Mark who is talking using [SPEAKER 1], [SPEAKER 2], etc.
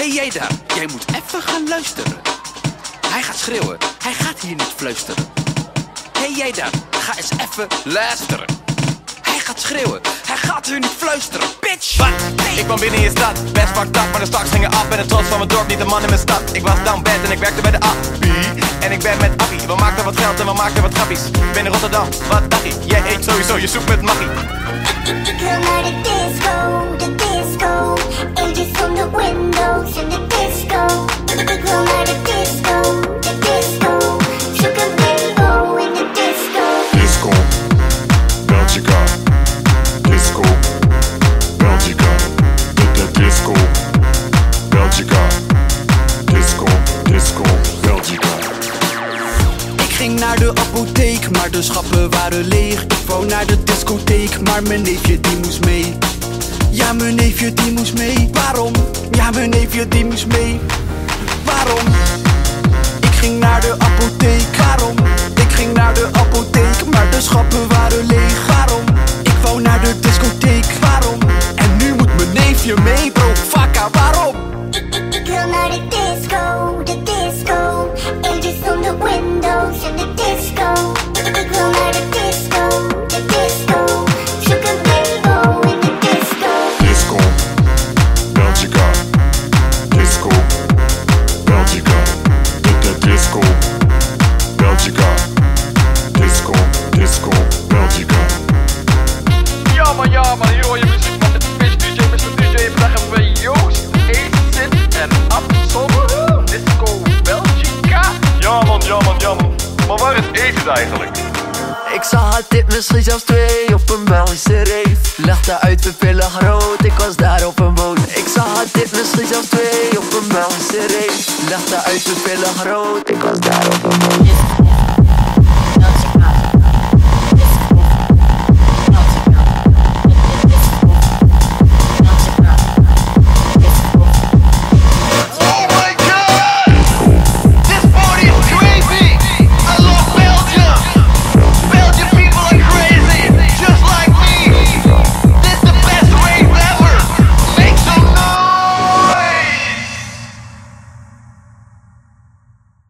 [SPEAKER 1] hey jij daar, jij moet even gaan luisteren. Hij gaat schreeuwen, hij gaat hier niet fluisteren. hey jij daar, ga eens even luisteren. Hij gaat schreeuwen, hij gaat hier niet fluisteren, bitch!
[SPEAKER 2] Wat? Ik kwam binnen in je stad, best fucked up, maar de straks gingen af. Ben de trots van mijn dorp, niet de man in mijn stad. Ik was down bad en ik werkte bij de Appie. En ik ben met Appie, we maakten wat geld en we maakten wat grappies. Binnen Rotterdam, wat dacht je? Jij eet sowieso je soep met maggie.
[SPEAKER 3] Disco.
[SPEAKER 1] Naar de apotheek, maar de schappen waren leeg. Ik wou naar de discotheek, maar mijn neefje die moest mee. Ja, mijn neefje die moest mee. Waarom? Ja, mijn neefje die moest mee. Waarom?
[SPEAKER 4] Eigenlijk?
[SPEAKER 5] Ik zag het dit misschien zelfs twee op een Belgische rave Legde uit pupillen groot, ik was daar op een boot. Ik zag het dit misschien zelfs twee op een Belgische rave Legde uit pupillen groot, ik was daar op een boot